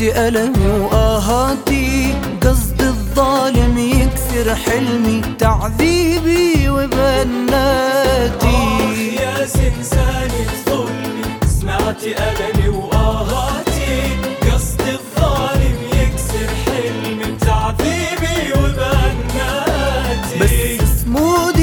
سمعت ألمي وآهاتي قصد الظالم يكسر حلمي تعذيبي وبناتي. آه يا زنزان الظلم سمعت ألمي وآهاتي. قصد الظالم يكسر حلمي تعذيبي وبناتي. بس صمودي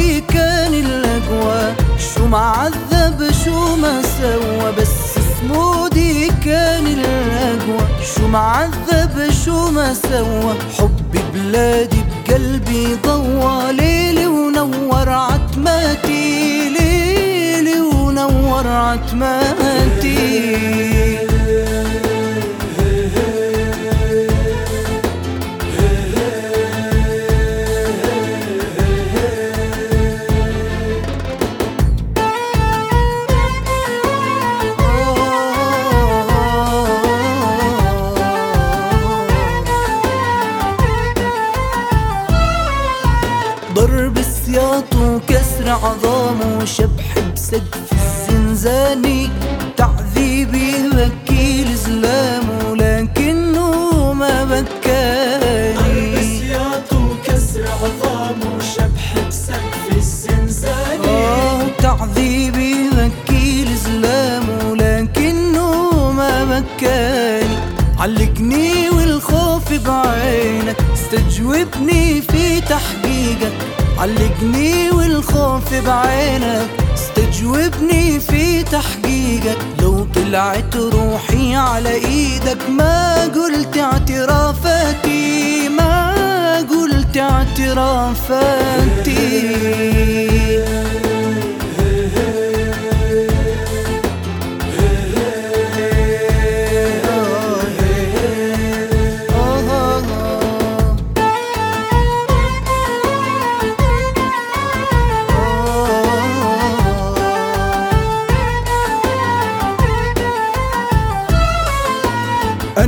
الأقوى شو ما عذب شو ما سوى. حب بلادي بقلبي ضوى. ليلي ونور عتماتي ليلي ونور عتماتي. عظامه وشبح بسقف الزنزاني. تعذيبي بكي الزلام لكنه ما بكاني. سياط وكسر عظام وشبح بسقف الزنزاني. آه تعذيبي بكي الزلام لكنه ما بكاني. علقني والخوف بعينك استجوبني في تحقيقك. علقني والخوف بعينك استجوبني في تحقيقك. لو طلعت روحي على إيدك ما قلت اعترافاتي ما قلت اعترافاتي.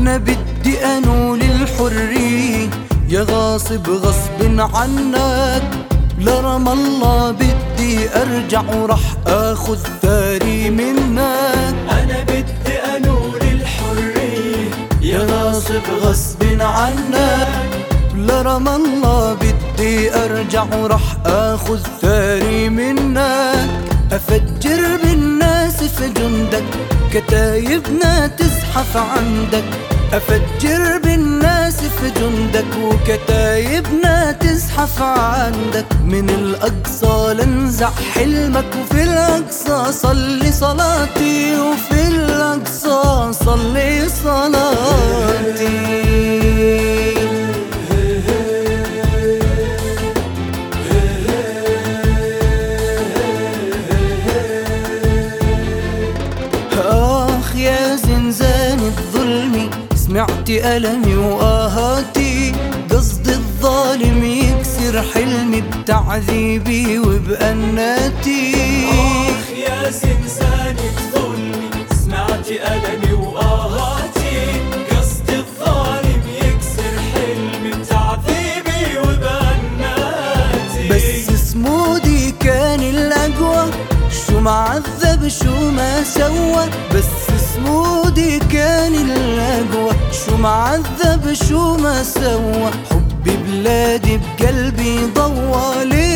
أنا بدي أنول الحرية يا غاصب غصب عنك. لرم الله بدي أرجع ورح آخذ ثاري منك. أنا بدي أنول الحرية يا غاصب غصب عنك. لرم الله بدي أرجع ورح آخذ ثاري منك. أفجر بالناس في جندك. كتايبنا تزحف عندك. أفجر بالناس في جندك وكتايبنا تزحف عندك. من الأقصى لنزع حلمك وفي الأقصى صلي صلاتي وفي الأقصى صلي صلاتي. سمعت ألمي وآهاتي قصد الظالم يكسر حلمي بتعذيبي وبأناتي. آخ يا زنزان الظلم سمعت ألمي وآهاتي قصد الظالم يكسر حلمي تعذيبي وبناتي بس كان الأقوى شو شو ما سوى. بس كان شو ما عذب شو ما سوى حبي بلادي بقلبي ضوى. ليلي